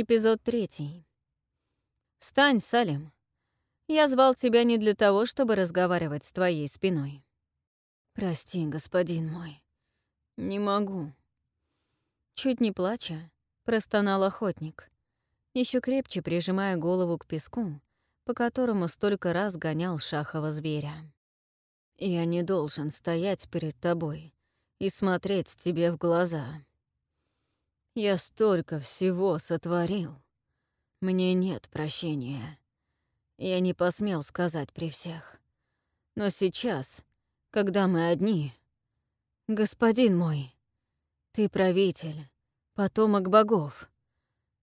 Эпизод третий. «Встань, Салим. Я звал тебя не для того, чтобы разговаривать с твоей спиной». «Прости, господин мой. Не могу». Чуть не плача, простонал охотник, еще крепче прижимая голову к песку, по которому столько раз гонял шахова зверя. «Я не должен стоять перед тобой и смотреть тебе в глаза. Я столько всего сотворил. Мне нет прощения. Я не посмел сказать при всех. Но сейчас, когда мы одни... Господин мой, ты правитель, потомок богов.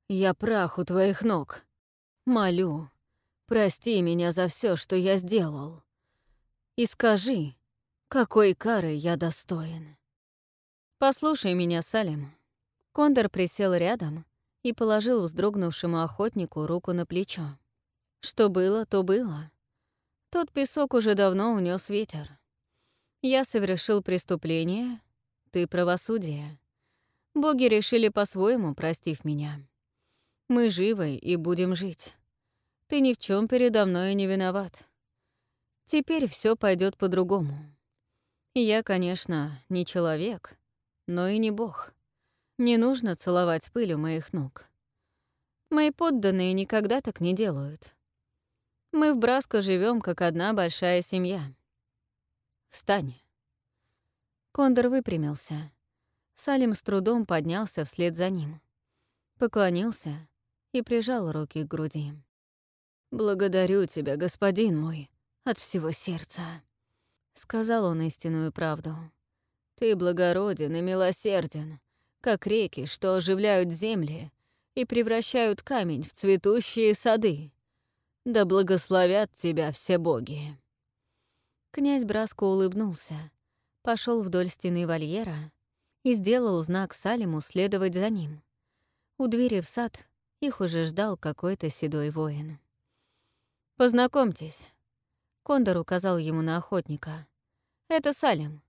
Я прах у твоих ног. Молю, прости меня за все, что я сделал. И скажи, какой кары я достоин. Послушай меня, Салим. Кондор присел рядом и положил вздрогнувшему охотнику руку на плечо. Что было, то было. Тот песок уже давно унес ветер. Я совершил преступление, ты — правосудие. Боги решили по-своему, простив меня. Мы живы и будем жить. Ты ни в чем передо мной не виноват. Теперь все пойдет по-другому. Я, конечно, не человек, но и не бог. Не нужно целовать пыль у моих ног. Мои подданные никогда так не делают. Мы в Браско живем как одна большая семья. Встань. Кондор выпрямился. Салим с трудом поднялся вслед за ним. Поклонился и прижал руки к груди. «Благодарю тебя, господин мой, от всего сердца», — сказал он истинную правду. «Ты благороден и милосерден, как реки, что оживляют земли и превращают камень в цветущие сады. Да благословят тебя все боги. Князь Браско улыбнулся, пошел вдоль стены вольера и сделал знак Салиму следовать за ним. У двери в сад их уже ждал какой-то седой воин. «Познакомьтесь», — Кондор указал ему на охотника. «Это Салим,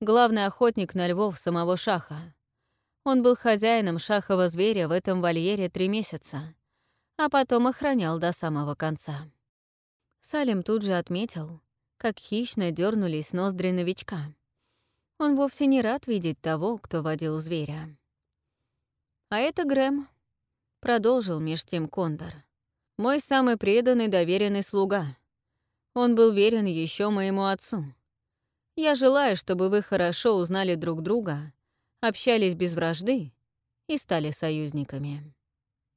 главный охотник на львов самого Шаха. Он был хозяином шахового зверя в этом вольере три месяца, а потом охранял до самого конца. Салим тут же отметил, как хищно дернулись ноздри новичка. Он вовсе не рад видеть того, кто водил зверя. «А это Грэм», — продолжил меж тем Кондор. «Мой самый преданный доверенный слуга. Он был верен еще моему отцу. Я желаю, чтобы вы хорошо узнали друг друга общались без вражды и стали союзниками.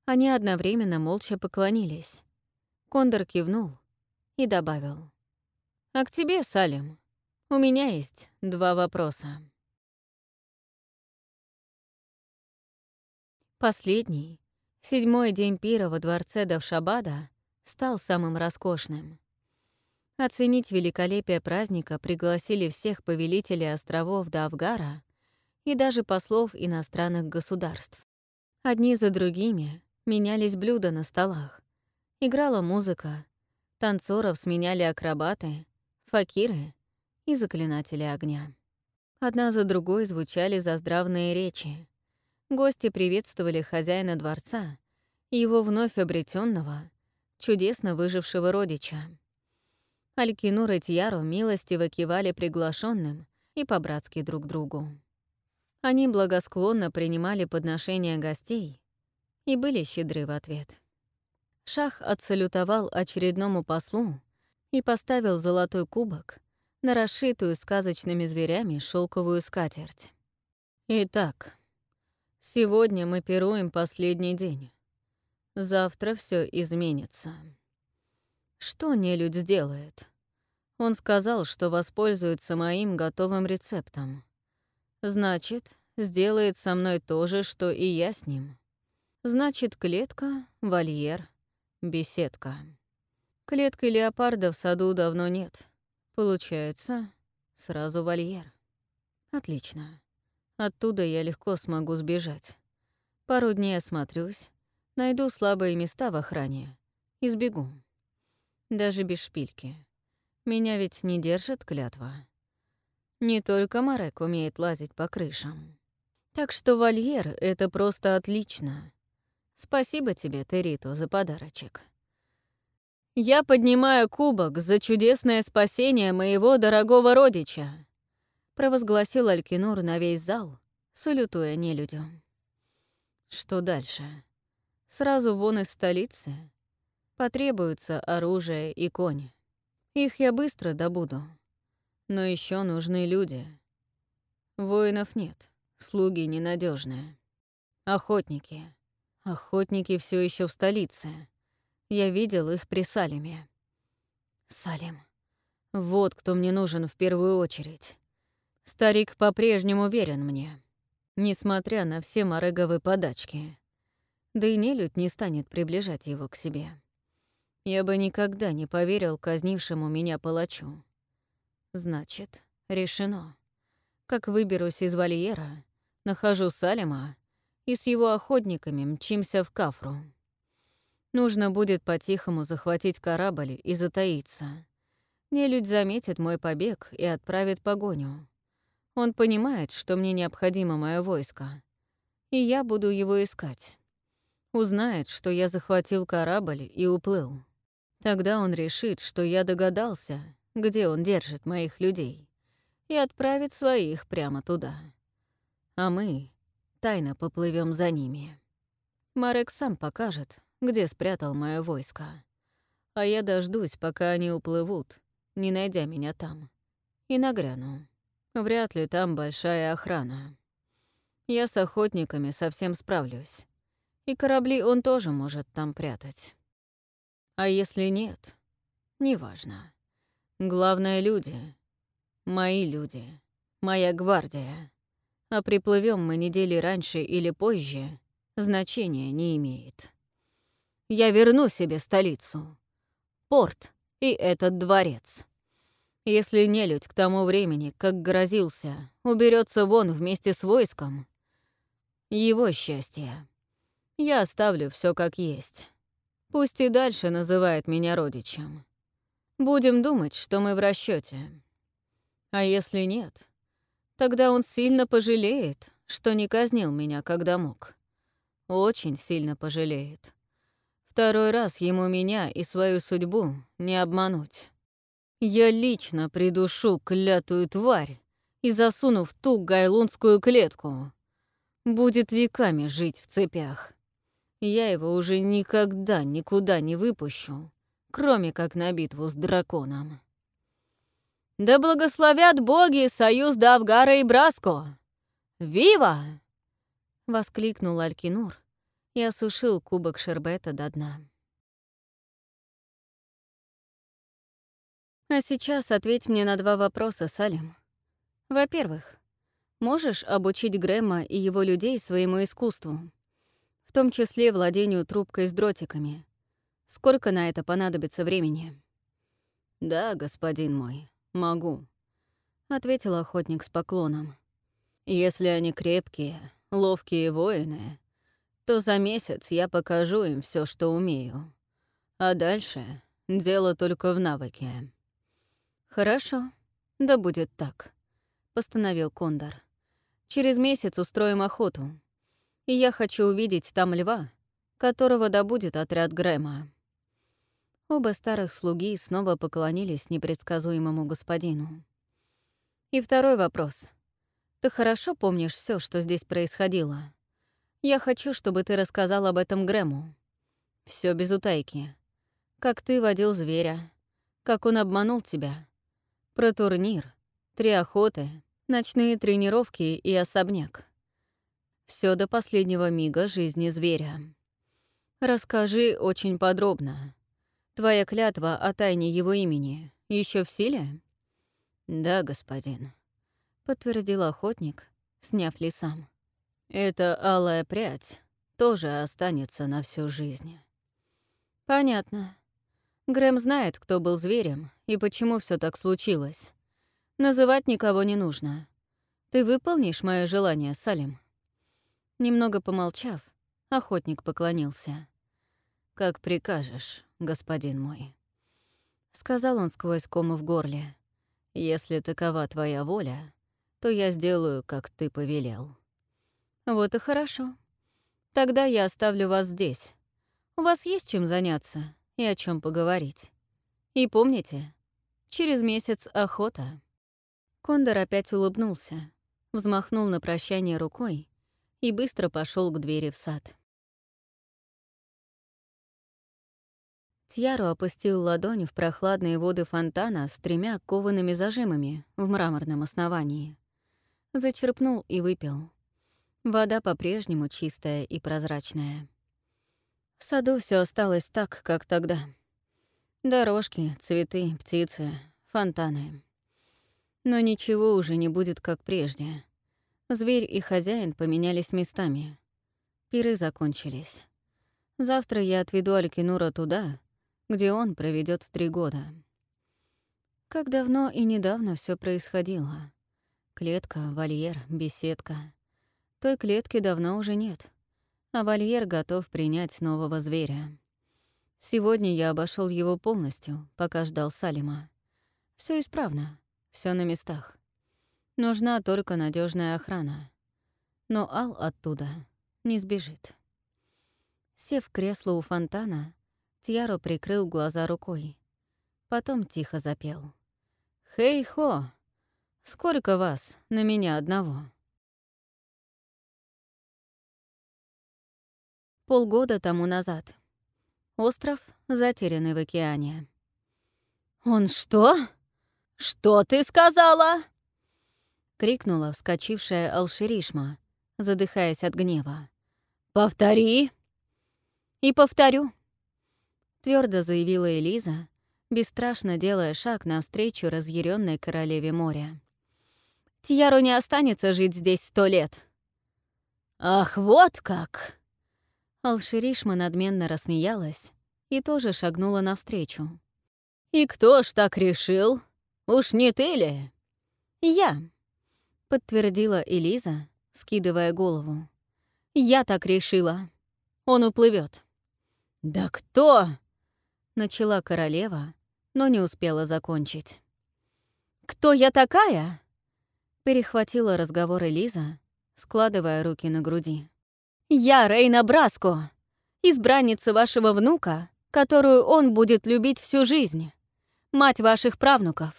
Они одновременно молча поклонились. Кондор кивнул и добавил. «А к тебе, Салим, у меня есть два вопроса». Последний, седьмой день пира во дворце Давшабада, стал самым роскошным. Оценить великолепие праздника пригласили всех повелителей островов Давгара и даже послов иностранных государств. Одни за другими менялись блюда на столах. Играла музыка, танцоров сменяли акробаты, факиры и заклинатели огня. Одна за другой звучали заздравные речи. Гости приветствовали хозяина дворца и его вновь обретенного, чудесно выжившего родича. Алькинур и Тьяру милостиво кивали приглашенным и по-братски друг другу. Они благосклонно принимали подношения гостей и были щедры в ответ. Шах отсалютовал очередному послу и поставил золотой кубок на расшитую сказочными зверями шелковую скатерть. «Итак, сегодня мы пируем последний день. Завтра все изменится. Что нелюдь сделает?» Он сказал, что воспользуется моим готовым рецептом. Значит, сделает со мной то же, что и я с ним. Значит, клетка, вольер, беседка. Клетки леопарда в саду давно нет. Получается, сразу вольер. Отлично. Оттуда я легко смогу сбежать. Пару дней осмотрюсь, найду слабые места в охране и сбегу. Даже без шпильки. Меня ведь не держит клятва. Не только Марек умеет лазить по крышам. Так что вольер — это просто отлично. Спасибо тебе, Терито, за подарочек. Я поднимаю кубок за чудесное спасение моего дорогого родича, провозгласил Алькинур на весь зал, салютуя нелюдю. Что дальше? Сразу вон из столицы? Потребуется оружие и кони. Их я быстро добуду. Но еще нужны люди. Воинов нет, слуги ненадежные. Охотники. Охотники все еще в столице. Я видел их при Салиме. Салим. Вот кто мне нужен в первую очередь. Старик по-прежнему верен мне, несмотря на все мореговые подачки. Да и нелюдь не станет приближать его к себе. Я бы никогда не поверил казнившему меня палачу. Значит, решено. Как выберусь из вольера, нахожу Салима и с его охотниками мчимся в Кафру. Нужно будет по-тихому захватить корабль и затаиться. Нелюдь заметит мой побег и отправит погоню. Он понимает, что мне необходимо мое войско, и я буду его искать. Узнает, что я захватил корабль и уплыл. Тогда он решит, что я догадался, где он держит моих людей, и отправит своих прямо туда. А мы тайно поплывем за ними. Марек сам покажет, где спрятал мое войско. А я дождусь, пока они уплывут, не найдя меня там, и нагряну. Вряд ли там большая охрана. Я с охотниками совсем справлюсь. И корабли он тоже может там прятать. А если нет, неважно. Главное — люди. Мои люди. Моя гвардия. А приплывем мы недели раньше или позже, значения не имеет. Я верну себе столицу. Порт и этот дворец. Если нелюдь к тому времени, как грозился, уберется вон вместе с войском, его счастье. Я оставлю все как есть. Пусть и дальше называет меня родичем. Будем думать, что мы в расчете. А если нет, тогда он сильно пожалеет, что не казнил меня, когда мог. Очень сильно пожалеет. Второй раз ему меня и свою судьбу не обмануть. Я лично придушу клятую тварь и засуну в ту гайлунскую клетку. Будет веками жить в цепях. Я его уже никогда никуда не выпущу, кроме как на битву с драконом. «Да благословят боги союз Давгара и Браско! Вива!» — воскликнул Алькинур и осушил кубок шербета до дна. А сейчас ответь мне на два вопроса, Салим. Во-первых, можешь обучить Грэма и его людей своему искусству, в том числе владению трубкой с дротиками? Сколько на это понадобится времени? «Да, господин мой, могу», — ответил охотник с поклоном. «Если они крепкие, ловкие воины, то за месяц я покажу им все, что умею. А дальше дело только в навыке». «Хорошо, да будет так», — постановил Кондор. «Через месяц устроим охоту. И я хочу увидеть там льва, которого добудет отряд Грэма». Оба старых слуги снова поклонились непредсказуемому господину. «И второй вопрос. Ты хорошо помнишь все, что здесь происходило? Я хочу, чтобы ты рассказал об этом Грэму. Все без утайки. Как ты водил зверя, как он обманул тебя, про турнир, три охоты, ночные тренировки и особняк. Все до последнего мига жизни зверя. Расскажи очень подробно. Твоя клятва о тайне его имени еще в силе? Да, господин, подтвердил охотник, сняв лесам. Эта алая прядь тоже останется на всю жизнь. Понятно. Грэм знает, кто был зверем и почему все так случилось. Называть никого не нужно. Ты выполнишь мое желание, Салим?» Немного помолчав, охотник поклонился. «Как прикажешь, господин мой», — сказал он сквозь кому в горле. «Если такова твоя воля, то я сделаю, как ты повелел». «Вот и хорошо. Тогда я оставлю вас здесь. У вас есть чем заняться и о чем поговорить. И помните, через месяц охота». Кондор опять улыбнулся, взмахнул на прощание рукой и быстро пошел к двери в сад. Тьяро опустил ладонь в прохладные воды фонтана с тремя коваными зажимами в мраморном основании. Зачерпнул и выпил. Вода по-прежнему чистая и прозрачная. В саду все осталось так, как тогда. Дорожки, цветы, птицы, фонтаны. Но ничего уже не будет, как прежде. Зверь и хозяин поменялись местами. Пиры закончились. Завтра я отведу Алькинура туда, где он проведет три года. Как давно и недавно все происходило. Клетка, вольер, беседка. Той клетки давно уже нет, а вольер готов принять нового зверя. Сегодня я обошел его полностью, пока ждал Салима. Все исправно, все на местах. Нужна только надежная охрана. Но Ал оттуда не сбежит. Сев в кресло у фонтана, Тьяро прикрыл глаза рукой. Потом тихо запел. «Хей-хо! Сколько вас на меня одного?» Полгода тому назад. Остров, затерянный в океане. «Он что? Что ты сказала?» — крикнула вскочившая Алширишма, задыхаясь от гнева. «Повтори!» «И повторю!» Твердо заявила Элиза, бесстрашно делая шаг навстречу разъяренной королеве моря. «Тьяру не останется жить здесь сто лет!» «Ах, вот как!» Алширишма надменно рассмеялась и тоже шагнула навстречу. «И кто ж так решил? Уж не ты ли?» «Я», — подтвердила Элиза, скидывая голову. «Я так решила. Он уплывет. «Да кто?» Начала королева, но не успела закончить. «Кто я такая?» Перехватила разговор Элиза, складывая руки на груди. «Я Рейна Браско, избранница вашего внука, которую он будет любить всю жизнь, мать ваших правнуков.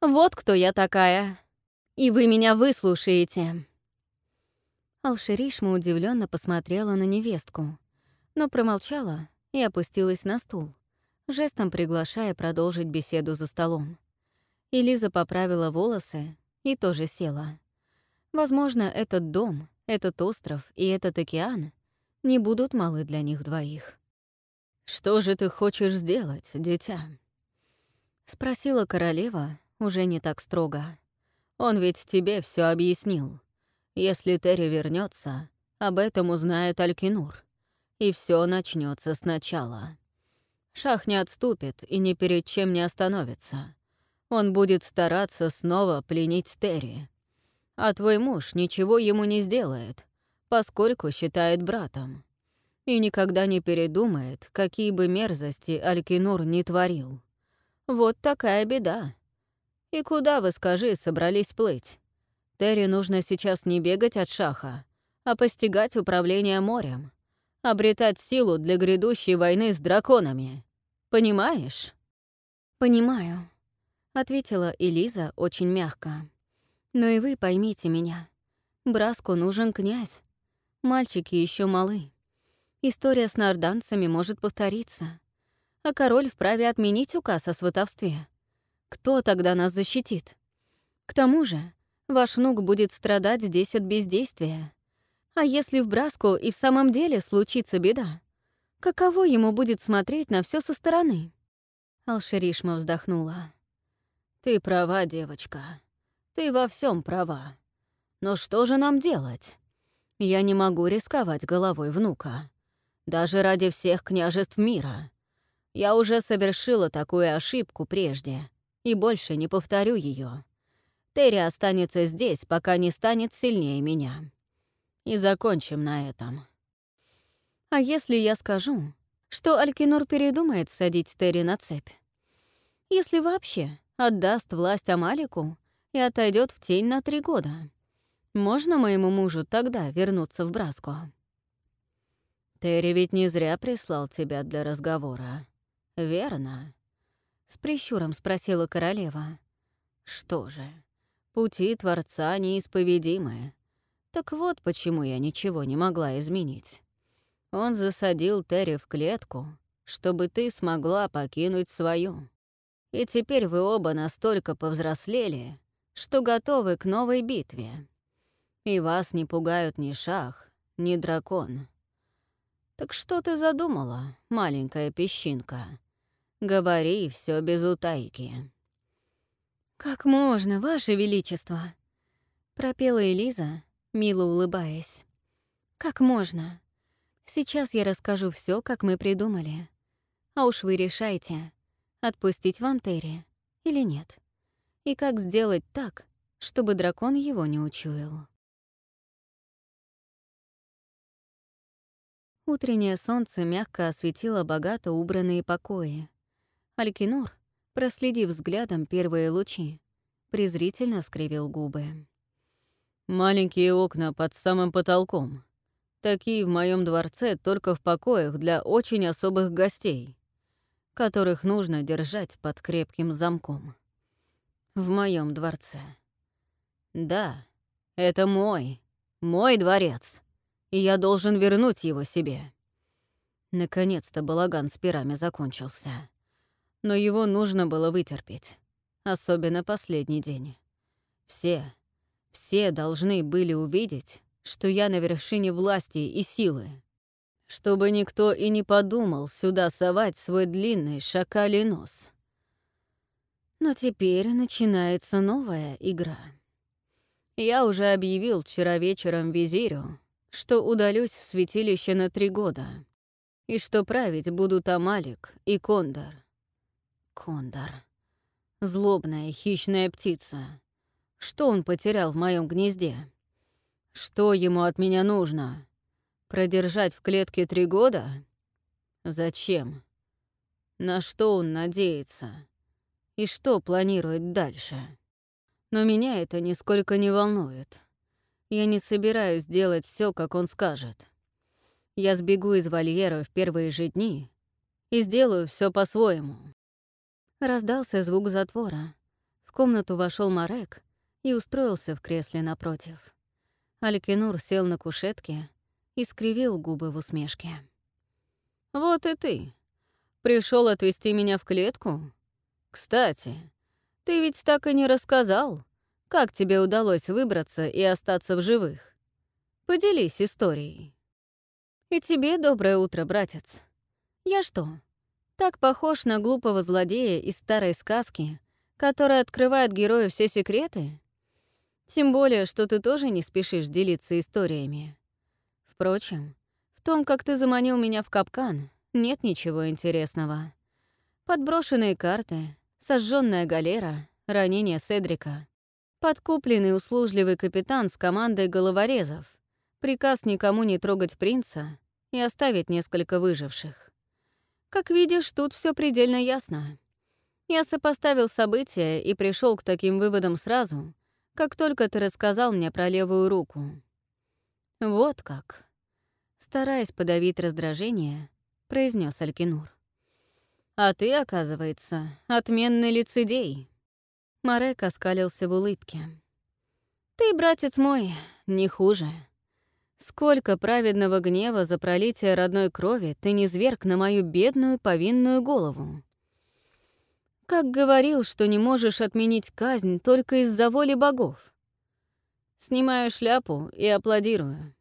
Вот кто я такая. И вы меня выслушаете». Алширишма удивленно посмотрела на невестку, но промолчала и опустилась на стул, жестом приглашая продолжить беседу за столом. Элиза поправила волосы и тоже села. Возможно, этот дом, этот остров и этот океан не будут малы для них двоих. «Что же ты хочешь сделать, дитя?» — спросила королева уже не так строго. «Он ведь тебе все объяснил. Если Терри вернется, об этом узнает Алькинур, и все начнется сначала». Шах не отступит и ни перед чем не остановится. Он будет стараться снова пленить Терри. А твой муж ничего ему не сделает, поскольку считает братом. И никогда не передумает, какие бы мерзости Алькинур не творил. Вот такая беда. И куда, вы скажи, собрались плыть? Терри нужно сейчас не бегать от Шаха, а постигать управление морем обретать силу для грядущей войны с драконами. Понимаешь?» «Понимаю», — ответила Элиза очень мягко. «Но и вы поймите меня. Браску нужен князь. Мальчики еще малы. История с нарданцами может повториться. А король вправе отменить указ о сватовстве. Кто тогда нас защитит? К тому же, ваш внук будет страдать здесь от бездействия. А если в Браску и в самом деле случится беда? Каково ему будет смотреть на все со стороны? Алшеришма вздохнула. «Ты права, девочка. Ты во всем права. Но что же нам делать? Я не могу рисковать головой внука. Даже ради всех княжеств мира. Я уже совершила такую ошибку прежде и больше не повторю ее. Терри останется здесь, пока не станет сильнее меня. И закончим на этом. А если я скажу, что Алькинор передумает садить Терри на цепь? Если вообще отдаст власть Амалику и отойдет в тень на три года, можно моему мужу тогда вернуться в Браску? Терри ведь не зря прислал тебя для разговора, верно?» С прищуром спросила королева. «Что же, пути Творца неисповедимы. Так вот почему я ничего не могла изменить. Он засадил Терри в клетку, чтобы ты смогла покинуть свою. И теперь вы оба настолько повзрослели, что готовы к новой битве. И вас не пугают ни шах, ни дракон. Так что ты задумала, маленькая песчинка? Говори все без утайки. «Как можно, Ваше Величество?» — пропела Элиза, мило улыбаясь. «Как можно? Сейчас я расскажу все, как мы придумали. А уж вы решайте, отпустить вам Терри или нет. И как сделать так, чтобы дракон его не учуял». Утреннее солнце мягко осветило богато убранные покои. Алькинур, проследив взглядом первые лучи, презрительно скривил губы. «Маленькие окна под самым потолком. Такие в моем дворце только в покоях для очень особых гостей, которых нужно держать под крепким замком. В моем дворце. Да, это мой, мой дворец и я должен вернуть его себе. Наконец-то балаган с пирами закончился. Но его нужно было вытерпеть. Особенно последний день. Все, все должны были увидеть, что я на вершине власти и силы. Чтобы никто и не подумал сюда совать свой длинный шакалий нос. Но теперь начинается новая игра. Я уже объявил вчера вечером визирю, что удалюсь в святилище на три года, и что править будут Амалик и Кондор. Кондор. Злобная хищная птица. Что он потерял в моем гнезде? Что ему от меня нужно? Продержать в клетке три года? Зачем? На что он надеется? И что планирует дальше? Но меня это нисколько не волнует. Я не собираюсь делать все, как он скажет. Я сбегу из вольера в первые же дни и сделаю все по-своему. Раздался звук затвора. В комнату вошел Марек и устроился в кресле напротив. Алькинур сел на кушетке и скривил губы в усмешке. «Вот и ты. Пришел отвезти меня в клетку? Кстати, ты ведь так и не рассказал, как тебе удалось выбраться и остаться в живых? Поделись историей. И тебе доброе утро, братец. Я что, так похож на глупого злодея из старой сказки, который открывает герою все секреты? Тем более, что ты тоже не спешишь делиться историями. Впрочем, в том, как ты заманил меня в капкан, нет ничего интересного. Подброшенные карты, сожженная галера, ранение Седрика. Подкупленный услужливый капитан с командой головорезов. Приказ никому не трогать принца и оставить несколько выживших. Как видишь, тут все предельно ясно. Я сопоставил события и пришел к таким выводам сразу, как только ты рассказал мне про левую руку. Вот как. Стараясь подавить раздражение, произнес Алькинур. А ты, оказывается, отменный лицедей. Марек оскалился в улыбке. «Ты, братец мой, не хуже. Сколько праведного гнева за пролитие родной крови ты не зверг на мою бедную повинную голову. Как говорил, что не можешь отменить казнь только из-за воли богов. Снимаю шляпу и аплодирую».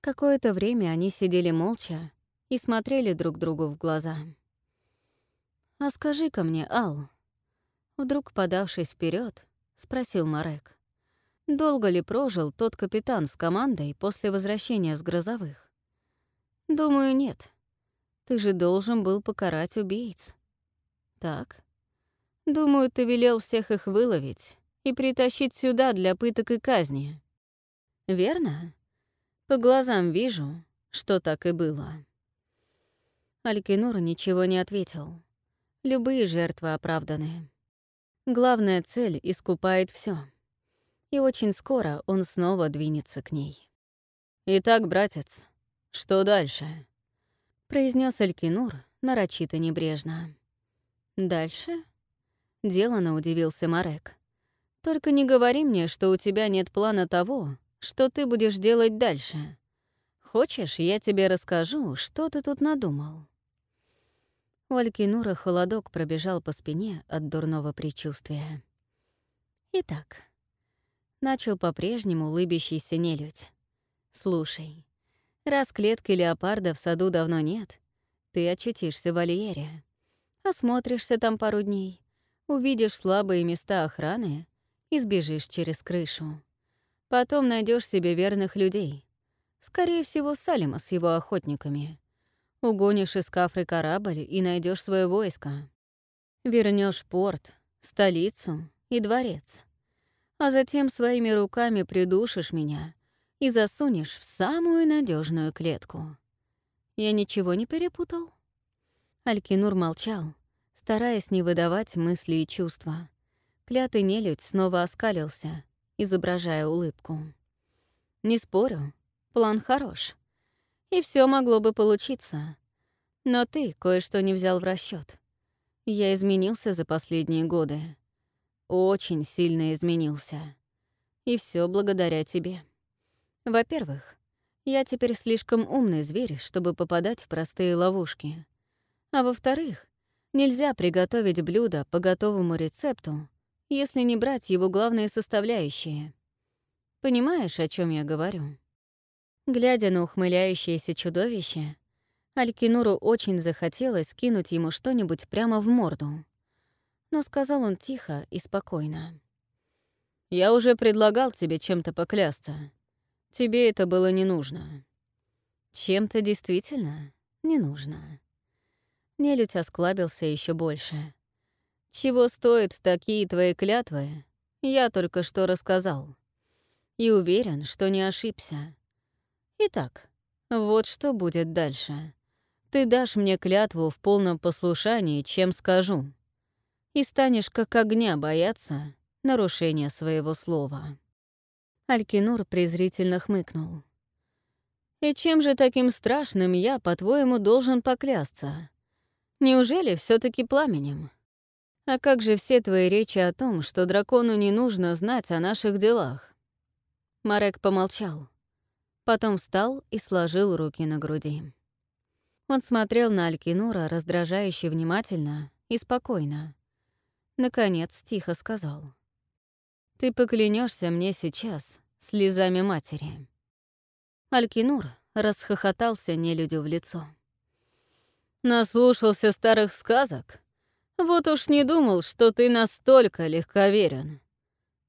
Какое-то время они сидели молча и смотрели друг другу в глаза. «А скажи-ка мне, Ал, Вдруг, подавшись вперед, спросил Марек. Долго ли прожил тот капитан с командой после возвращения с грозовых? Думаю, нет. Ты же должен был покарать убийц. Так. Думаю, ты велел всех их выловить и притащить сюда для пыток и казни. Верно? По глазам вижу, что так и было. Алькинур ничего не ответил. Любые жертвы оправданы. Главная цель искупает все. И очень скоро он снова двинется к ней. «Итак, братец, Что дальше?» — произнес Алькинур нарочито небрежно. «Дальше?» — делано удивился Марек. «Только не говори мне, что у тебя нет плана того, что ты будешь делать дальше. Хочешь, я тебе расскажу, что ты тут надумал?» У Алькинура холодок пробежал по спине от дурного предчувствия. «Итак», — начал по-прежнему улыбящийся нелюдь. «Слушай, раз клетки леопарда в саду давно нет, ты очутишься в вольере. Осмотришься там пару дней, увидишь слабые места охраны и сбежишь через крышу. Потом найдешь себе верных людей. Скорее всего, Салима с его охотниками. Угонишь из Кафры корабль и найдешь свое войско. Вернешь порт, столицу и дворец. А затем своими руками придушишь меня и засунешь в самую надежную клетку. Я ничего не перепутал? Алькинур молчал, стараясь не выдавать мысли и чувства. Клятый нелюдь снова оскалился, изображая улыбку. «Не спорю, план хорош и все могло бы получиться. Но ты кое-что не взял в расчет. Я изменился за последние годы. Очень сильно изменился. И все благодаря тебе. Во-первых, я теперь слишком умный зверь, чтобы попадать в простые ловушки. А во-вторых, нельзя приготовить блюдо по готовому рецепту, если не брать его главные составляющие. Понимаешь, о чем я говорю? Глядя на ухмыляющееся чудовище, Алькинуру очень захотелось кинуть ему что-нибудь прямо в морду. Но сказал он тихо и спокойно. «Я уже предлагал тебе чем-то поклясться. Тебе это было не нужно». «Чем-то действительно не нужно». Нелюдь осклабился еще больше. «Чего стоят такие твои клятвы, я только что рассказал. И уверен, что не ошибся. Итак, вот что будет дальше. Ты дашь мне клятву в полном послушании, чем скажу, и станешь как огня бояться нарушения своего слова». Алькинур презрительно хмыкнул. «И чем же таким страшным я, по-твоему, должен поклясться? Неужели все таки пламенем? А как же все твои речи о том, что дракону не нужно знать о наших делах?» Марек помолчал. Потом встал и сложил руки на груди. Он смотрел на Алькинура раздражающе внимательно и спокойно. Наконец тихо сказал. «Ты поклянешься мне сейчас слезами матери». Алькинур расхохотался нелюдю в лицо. «Наслушался старых сказок? Вот уж не думал, что ты настолько легковерен.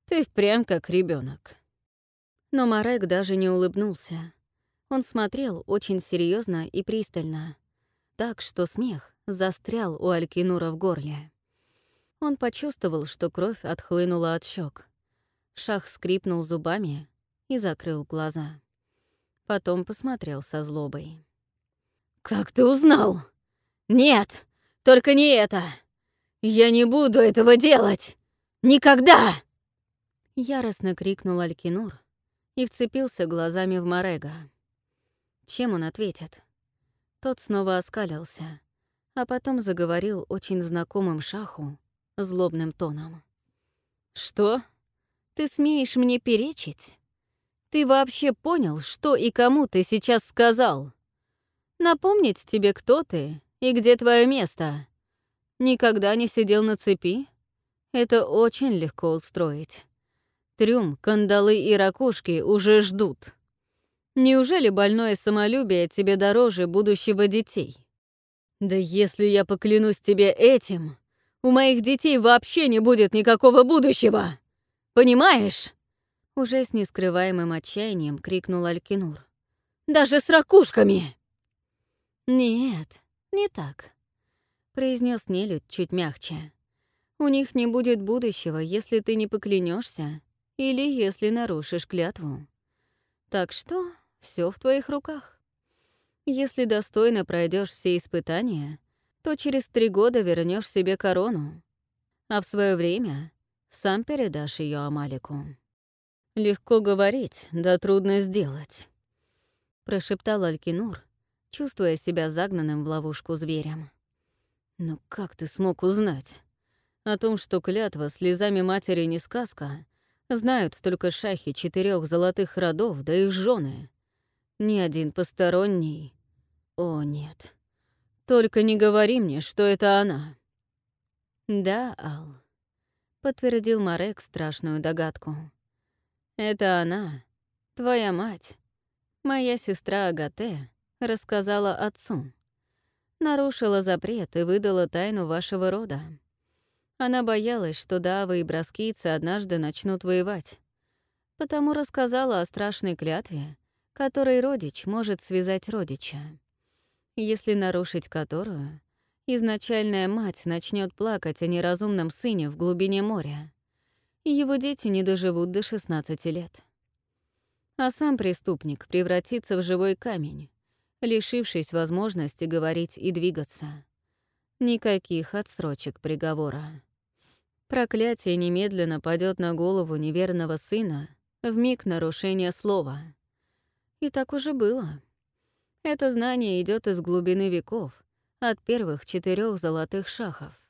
Ты впрямь как ребенок. Но Марек даже не улыбнулся. Он смотрел очень серьезно и пристально, так что смех застрял у Алькинура в горле. Он почувствовал, что кровь отхлынула от щек. Шах скрипнул зубами и закрыл глаза. Потом посмотрел со злобой. «Как ты узнал? Нет, только не это! Я не буду этого делать! Никогда!» Яростно крикнул Алькинур, и вцепился глазами в Морега. Чем он ответит? Тот снова оскалился, а потом заговорил очень знакомым шаху, злобным тоном. «Что? Ты смеешь мне перечить? Ты вообще понял, что и кому ты сейчас сказал? Напомнить тебе, кто ты и где твое место? Никогда не сидел на цепи? Это очень легко устроить. Трюм, кандалы и ракушки уже ждут. Неужели больное самолюбие тебе дороже будущего детей? Да если я поклянусь тебе этим, у моих детей вообще не будет никакого будущего. Понимаешь? Уже с нескрываемым отчаянием крикнул Алькинур. Даже с ракушками! Нет, не так, произнес Нелюд чуть мягче. У них не будет будущего, если ты не поклянешься или если нарушишь клятву. Так что все в твоих руках. Если достойно пройдешь все испытания, то через три года вернешь себе корону, а в свое время сам передашь ее Амалику. Легко говорить, да трудно сделать. прошептал Алькинур, чувствуя себя загнанным в ловушку зверем. «Но как ты смог узнать? О том, что клятва слезами матери не сказка, знают только шахи четырех золотых родов, да их жены. Ни один посторонний. О, нет. Только не говори мне, что это она». «Да, Ал», — подтвердил Марек страшную догадку. «Это она, твоя мать, моя сестра Агате, рассказала отцу. Нарушила запрет и выдала тайну вашего рода. Она боялась, что Давы и Браскийцы однажды начнут воевать. Потому рассказала о страшной клятве, которой родич может связать родича. Если нарушить которую, изначальная мать начнет плакать о неразумном сыне в глубине моря, его дети не доживут до 16 лет. А сам преступник превратится в живой камень, лишившись возможности говорить и двигаться. Никаких отсрочек приговора. Проклятие немедленно падет на голову неверного сына в миг нарушения слова. И так уже было. Это знание идет из глубины веков, от первых четырех золотых шахов.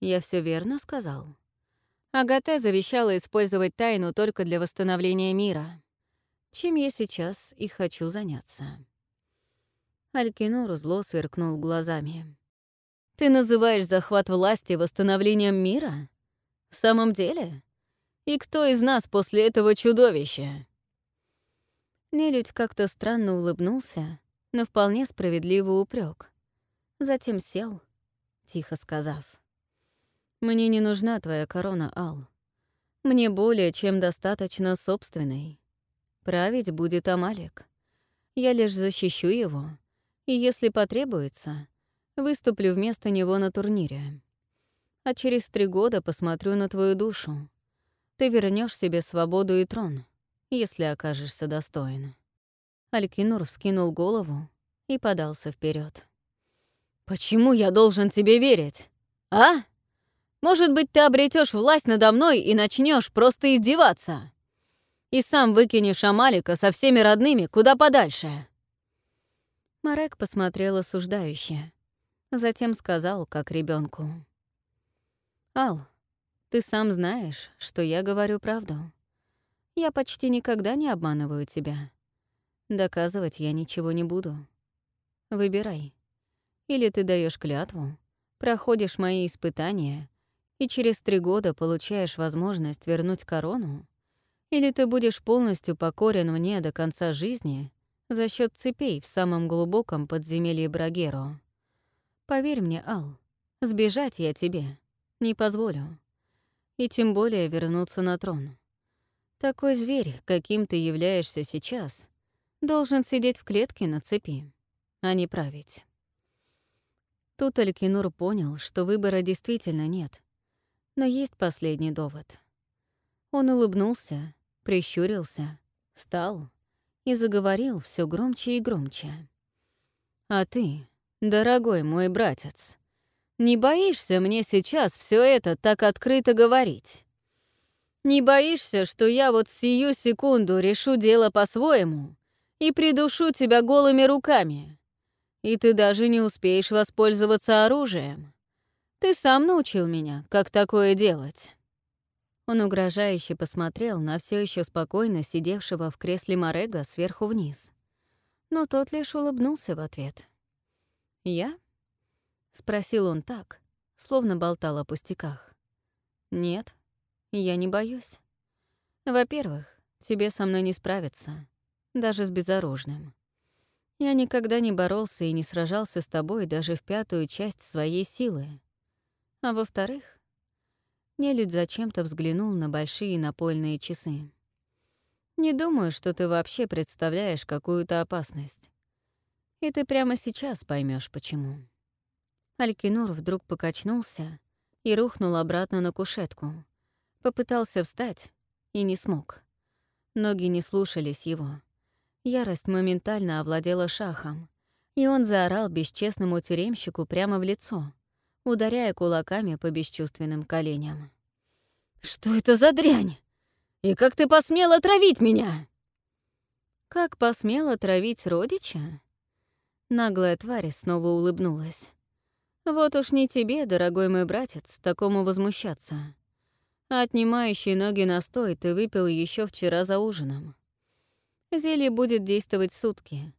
Я все верно сказал? Агате завещала использовать тайну только для восстановления мира, чем я сейчас и хочу заняться. Алькинур зло сверкнул глазами. «Ты называешь захват власти восстановлением мира? В самом деле? И кто из нас после этого чудовища?» Нелюдь как-то странно улыбнулся, но вполне справедливый упрек. Затем сел, тихо сказав. «Мне не нужна твоя корона, Ал. Мне более чем достаточно собственной. Править будет Амалик. Я лишь защищу его, и, если потребуется, выступлю вместо него на турнире. А через три года посмотрю на твою душу. Ты вернешь себе свободу и трон, если окажешься достоин». Алькинур вскинул голову и подался вперед. «Почему я должен тебе верить? А? Может быть, ты обретешь власть надо мной и начнешь просто издеваться? И сам выкинешь Амалика со всеми родными куда подальше?» Марек посмотрел осуждающе. Затем сказал, как ребенку: «Ал, ты сам знаешь, что я говорю правду. Я почти никогда не обманываю тебя. Доказывать я ничего не буду. Выбирай. Или ты даешь клятву, проходишь мои испытания и через три года получаешь возможность вернуть корону, или ты будешь полностью покорен мне до конца жизни за счет цепей в самом глубоком подземелье Брагеро. Поверь мне, Ал, сбежать я тебе не позволю. И тем более вернуться на трон. Такой зверь, каким ты являешься сейчас, должен сидеть в клетке на цепи, а не править. Тут Алькинур понял, что выбора действительно нет. Но есть последний довод. Он улыбнулся, прищурился, встал и заговорил все громче и громче. «А ты, дорогой мой братец, не боишься мне сейчас все это так открыто говорить? Не боишься, что я вот сию секунду решу дело по-своему и придушу тебя голыми руками, и ты даже не успеешь воспользоваться оружием? Ты сам научил меня, как такое делать». Он угрожающе посмотрел на все еще спокойно сидевшего в кресле Морега сверху вниз. Но тот лишь улыбнулся в ответ. «Я?» — спросил он так, словно болтал о пустяках. «Нет, я не боюсь. Во-первых, тебе со мной не справиться, даже с безоружным. Я никогда не боролся и не сражался с тобой даже в пятую часть своей силы. А во-вторых, Нелюдь зачем-то взглянул на большие напольные часы. «Не думаю, что ты вообще представляешь какую-то опасность. И ты прямо сейчас поймешь, почему». Алькинур вдруг покачнулся и рухнул обратно на кушетку. Попытался встать и не смог. Ноги не слушались его. Ярость моментально овладела шахом, и он заорал бесчестному тюремщику прямо в лицо — ударяя кулаками по бесчувственным коленям. «Что это за дрянь? И как ты посмел отравить меня?» Как посмела травить родича? Наглая тварь снова улыбнулась. Вот уж не тебе, дорогой мой братец, такому возмущаться. Отнимающий ноги настой ты выпил еще вчера за ужином. Зелье будет действовать сутки.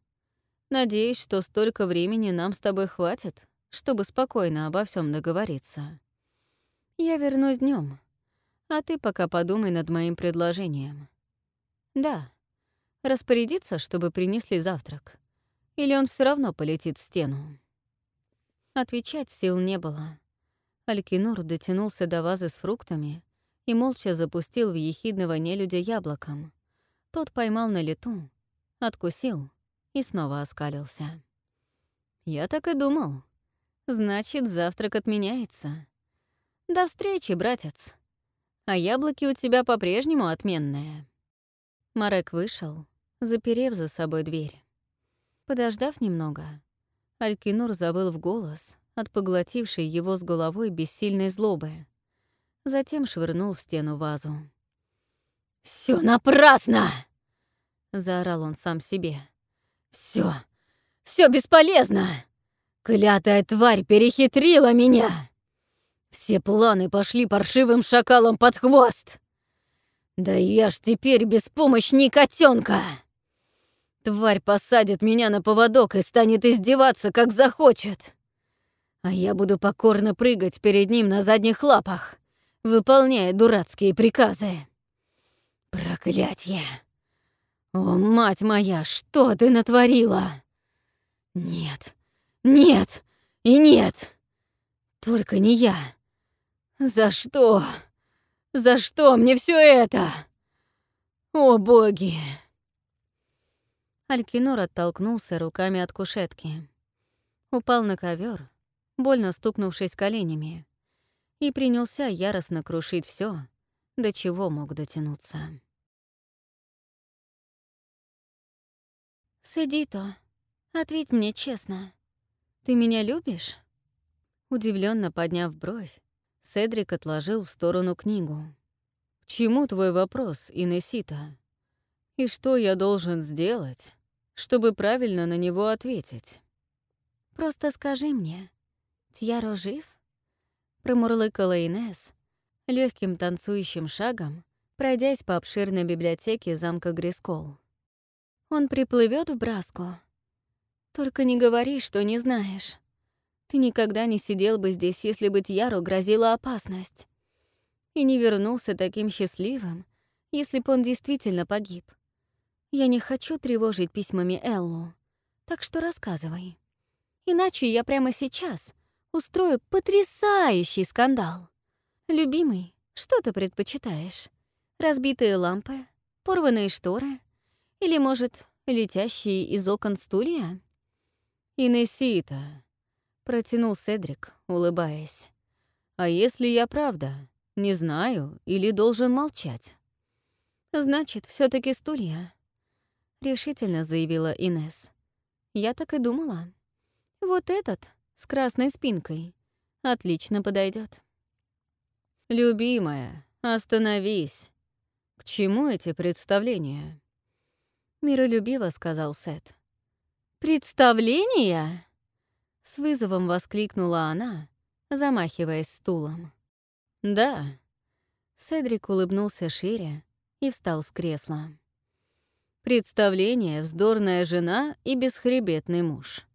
Надеюсь, что столько времени нам с тобой хватит, чтобы спокойно обо всем договориться. Я вернусь днем, а ты пока подумай над моим предложением. Да, распорядиться, чтобы принесли завтрак. Или он все равно полетит в стену? Отвечать сил не было. Алькинур дотянулся до вазы с фруктами и молча запустил в ехидного нелюдя яблоком. Тот поймал на лету, откусил и снова оскалился. «Я так и думал. Значит, завтрак отменяется. До встречи, братец. А яблоки у тебя по-прежнему отменные». Марек вышел, заперев за собой дверь. Подождав немного, Алькинур забыл в голос от поглотившей его с головой бессильной злобы. Затем швырнул в стену вазу. Все напрасно!» — заорал он сам себе. Все, все бесполезно! Клятая тварь перехитрила меня! Все планы пошли паршивым шакалом под хвост! Да я ж теперь беспомощней котенка! Тварь посадит меня на поводок и станет издеваться, как захочет. А я буду покорно прыгать перед ним на задних лапах, выполняя дурацкие приказы. Проклятье! О, мать моя, что ты натворила? Нет, нет и нет. Только не я. За что? За что мне все это? О, боги! Алькинор оттолкнулся руками от кушетки. Упал на ковер, больно стукнувшись коленями, и принялся яростно крушить все, до чего мог дотянуться. «Сэдито, ответь мне честно. Ты меня любишь?» Удивленно подняв бровь, Седрик отложил в сторону книгу. «К чему твой вопрос, Инесита? И что я должен сделать, чтобы правильно на него ответить. «Просто скажи мне, Тьяро жив?» Промурлыкала Инес, легким танцующим шагом, пройдясь по обширной библиотеке замка Грискол. «Он приплывет в Браску? Только не говори, что не знаешь. Ты никогда не сидел бы здесь, если бы Тьяру грозила опасность. И не вернулся таким счастливым, если бы он действительно погиб. Я не хочу тревожить письмами Эллу, так что рассказывай. Иначе я прямо сейчас устрою потрясающий скандал. Любимый, что ты предпочитаешь? Разбитые лампы, порванные шторы или, может, летящие из окон стулья? «Инессита», — протянул Седрик, улыбаясь. «А если я правда, не знаю или должен молчать?» «Значит, все таки стулья», — решительно заявила Инес. «Я так и думала. Вот этот, с красной спинкой, отлично подойдет. «Любимая, остановись. К чему эти представления?» Миролюбиво сказал Сет. «Представления?» С вызовом воскликнула она, замахиваясь стулом. «Да». Седрик улыбнулся шире и встал с кресла. Представление, вздорная жена и бесхребетный муж.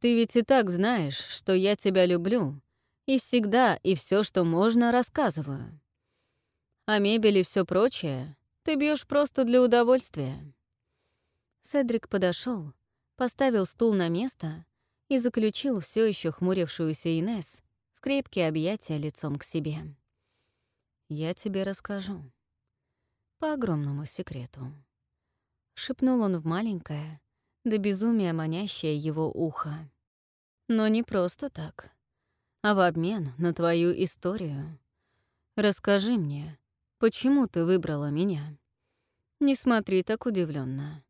Ты ведь и так знаешь, что я тебя люблю, и всегда и все, что можно, рассказываю. А мебель и все прочее ты бьешь просто для удовольствия. Седрик подошел, поставил стул на место и заключил все еще хмурившуюся Инес в крепкие объятия лицом к себе. «Я тебе расскажу. По огромному секрету» шепнул он в маленькое, до безумия манящее его ухо. Но не просто так, а в обмен на твою историю. Расскажи мне, почему ты выбрала меня? Не смотри так удивленно.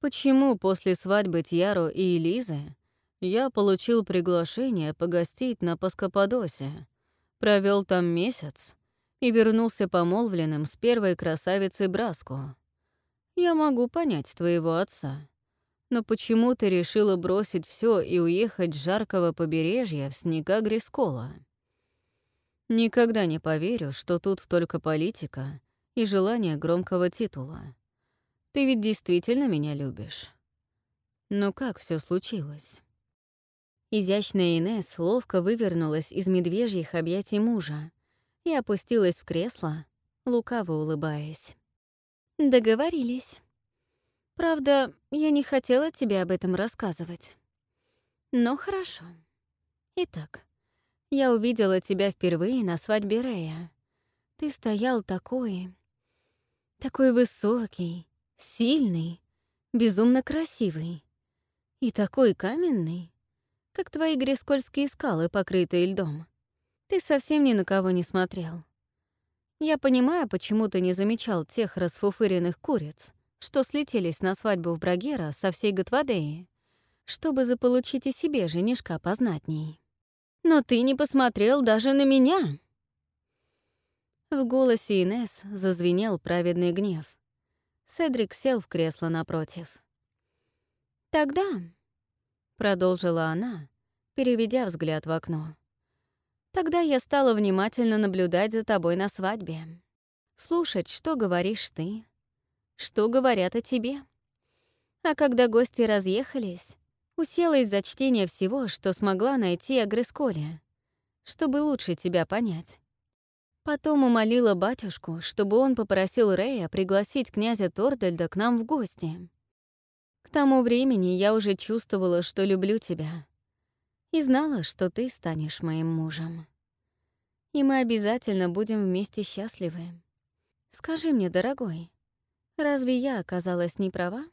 Почему после свадьбы Тьяро и Элизы я получил приглашение погостить на Паскоподосе, провел там месяц и вернулся помолвленным с первой красавицей Браско? Я могу понять твоего отца. Но почему ты решила бросить все и уехать с жаркого побережья в снега Грискола? Никогда не поверю, что тут только политика и желание громкого титула. Ты ведь действительно меня любишь. Но как все случилось? Изящная Инесс ловко вывернулась из медвежьих объятий мужа и опустилась в кресло, лукаво улыбаясь. «Договорились. Правда, я не хотела тебе об этом рассказывать. Но хорошо. Итак, я увидела тебя впервые на свадьбе Рея. Ты стоял такой... такой высокий, сильный, безумно красивый и такой каменный, как твои грескольские скалы, покрытые льдом. Ты совсем ни на кого не смотрел. Я понимаю, почему ты не замечал тех расфуфыренных куриц, что слетелись на свадьбу в Брагера со всей Готвадеи, чтобы заполучить и себе женишка познатней. Но ты не посмотрел даже на меня. В голосе Инес зазвенел праведный гнев. Седрик сел в кресло напротив. «Тогда», — продолжила она, переведя взгляд в окно, «тогда я стала внимательно наблюдать за тобой на свадьбе, слушать, что говоришь ты, что говорят о тебе. А когда гости разъехались, уселась за чтение всего, что смогла найти о Гресколе, чтобы лучше тебя понять. Потом умолила батюшку, чтобы он попросил Рея пригласить князя Тордельда к нам в гости. К тому времени я уже чувствовала, что люблю тебя. И знала, что ты станешь моим мужем. И мы обязательно будем вместе счастливы. Скажи мне, дорогой, разве я оказалась не права?